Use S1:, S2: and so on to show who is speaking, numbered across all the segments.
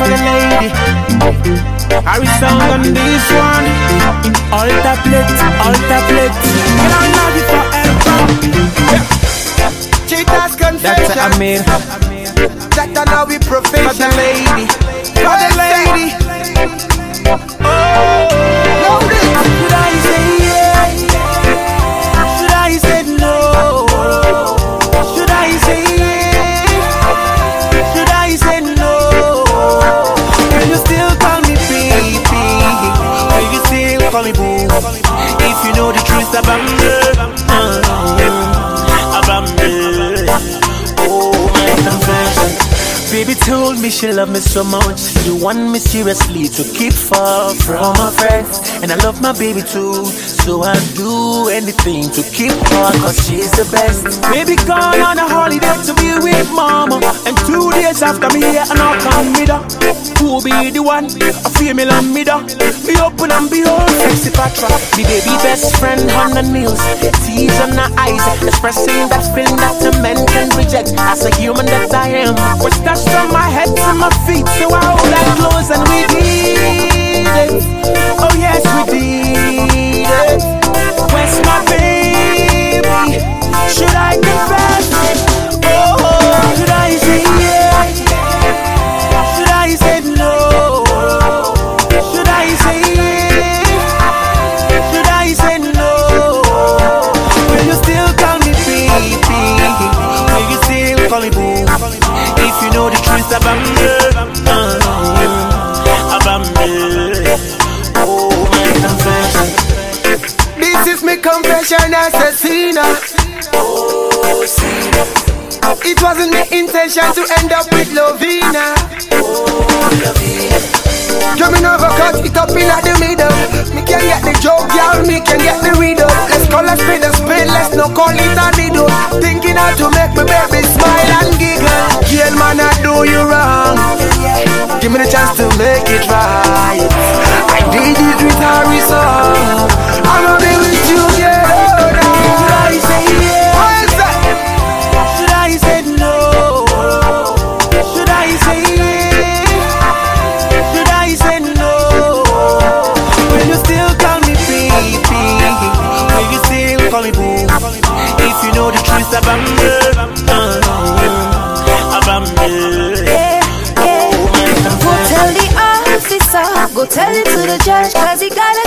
S1: for the lady. Harry sound on this one. All tablet, all tablet. Can I love you forever?
S2: Cheetah's
S1: That's
S2: confession.
S1: Amir.
S2: That I know we
S1: For the lady. For the lady.
S2: Load
S1: oh, told me she loved me so much. You want me seriously to keep far from my friends. And I love my baby too. So I'll do anything to keep her, cause she's the best. Baby gone on a holiday to be with mama. And two days after me here, and I'll come with her. Who be the one? A female and me da. Me open and behold, sexy patra. Me baby best friend on the nails. Tears on her eyes. Expressing that feeling that a man can reject. As a human that I am. Was touched from my head to my feet. So I you call me boo? If you know the truth about me, uh, about me. Oh, my confession.
S2: This is my confession as a sinner.
S1: Oh, see,
S2: It wasn't my intention to end up with Lovina. You me never cut it up in the middle. Me can get the joke, y'all. Me can get the riddle. Let's call a spade a spade. Let's not call it a diddle. Thinking how to make my baby you wrong. Give me the chance to make it right.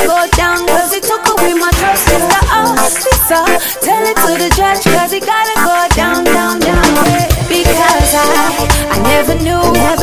S3: Go down, cause he took away my trust. Mr. Officer, tell it to the judge, cause he gotta go down, down, down. Because I, I never knew, never